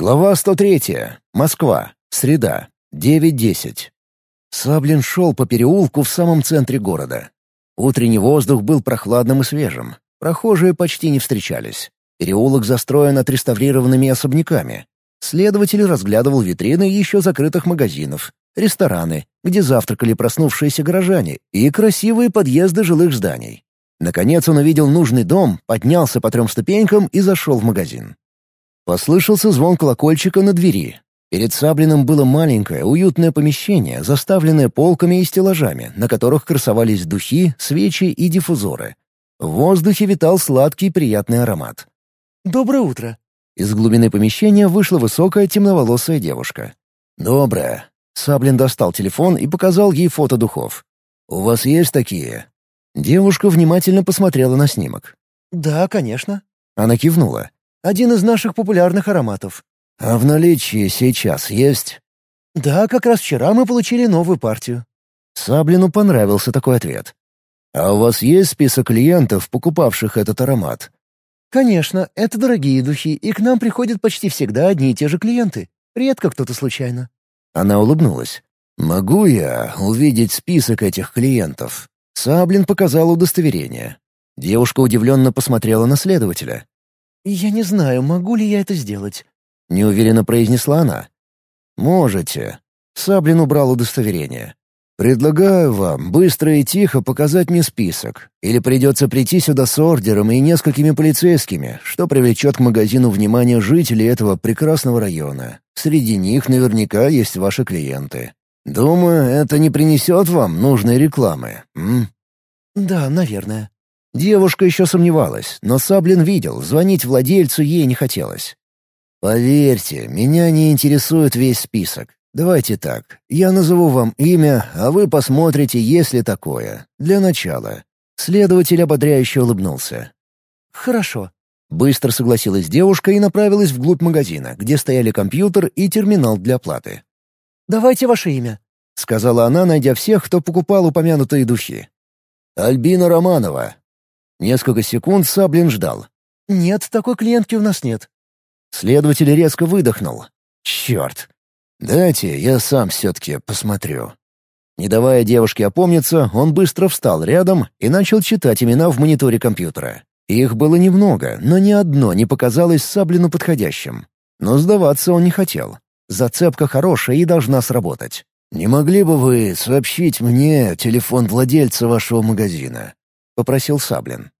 Глава 103. Москва. Среда. 9.10. Саблин шел по переулку в самом центре города. Утренний воздух был прохладным и свежим. Прохожие почти не встречались. Переулок застроен отреставрированными особняками. Следователь разглядывал витрины еще закрытых магазинов, рестораны, где завтракали проснувшиеся горожане, и красивые подъезды жилых зданий. Наконец он увидел нужный дом, поднялся по трем ступенькам и зашел в магазин. Послышался звон колокольчика на двери. Перед Саблиным было маленькое, уютное помещение, заставленное полками и стеллажами, на которых красовались духи, свечи и диффузоры. В воздухе витал сладкий приятный аромат. «Доброе утро!» Из глубины помещения вышла высокая темноволосая девушка. «Доброе!» Саблин достал телефон и показал ей фото духов. «У вас есть такие?» Девушка внимательно посмотрела на снимок. «Да, конечно». Она кивнула. «Один из наших популярных ароматов». «А в наличии сейчас есть?» «Да, как раз вчера мы получили новую партию». Саблину понравился такой ответ. «А у вас есть список клиентов, покупавших этот аромат?» «Конечно, это дорогие духи, и к нам приходят почти всегда одни и те же клиенты. Редко кто-то случайно». Она улыбнулась. «Могу я увидеть список этих клиентов?» Саблин показал удостоверение. Девушка удивленно посмотрела на следователя. «Я не знаю, могу ли я это сделать», — неуверенно произнесла она. «Можете». Саблин убрал удостоверение. «Предлагаю вам быстро и тихо показать мне список. Или придется прийти сюда с ордером и несколькими полицейскими, что привлечет к магазину внимание жителей этого прекрасного района. Среди них наверняка есть ваши клиенты. Думаю, это не принесет вам нужной рекламы, м?» «Да, наверное». Девушка еще сомневалась, но Саблин видел, звонить владельцу ей не хотелось. «Поверьте, меня не интересует весь список. Давайте так. Я назову вам имя, а вы посмотрите, есть ли такое. Для начала». Следователь ободряюще улыбнулся. «Хорошо». Быстро согласилась девушка и направилась вглубь магазина, где стояли компьютер и терминал для оплаты. «Давайте ваше имя», — сказала она, найдя всех, кто покупал упомянутые духи. «Альбина Романова». Несколько секунд Саблин ждал. «Нет, такой клиентки у нас нет». Следователь резко выдохнул. «Черт! Дайте, я сам все-таки посмотрю». Не давая девушке опомниться, он быстро встал рядом и начал читать имена в мониторе компьютера. Их было немного, но ни одно не показалось Саблину подходящим. Но сдаваться он не хотел. Зацепка хорошая и должна сработать. «Не могли бы вы сообщить мне телефон владельца вашего магазина?» — попросил Саблин.